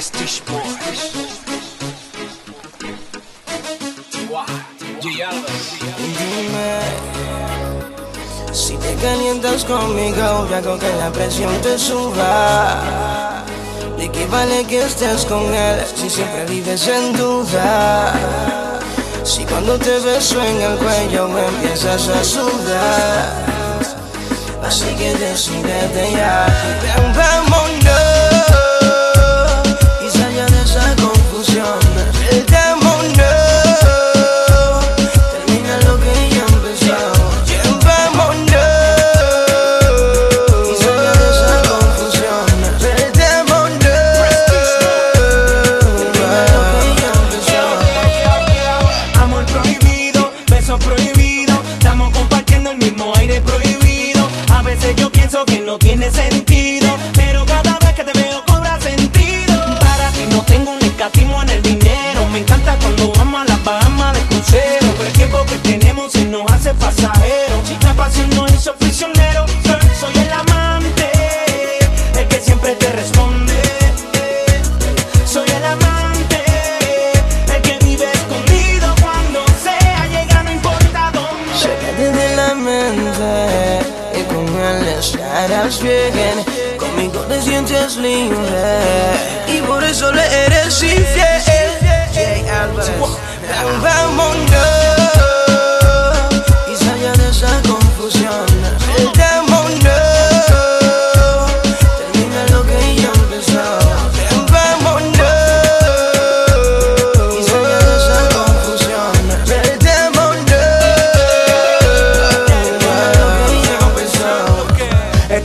Si te calientas conmigo, ya hago que la presión te suba. ¿De qué vale que estés con él si siempre vives en duda? Si cuando te beso en el cuello me empiezas a sudar Así que decídete ya Ven, vámonos estarás bien. Conmigo te sientes libre y por eso le eres infiel.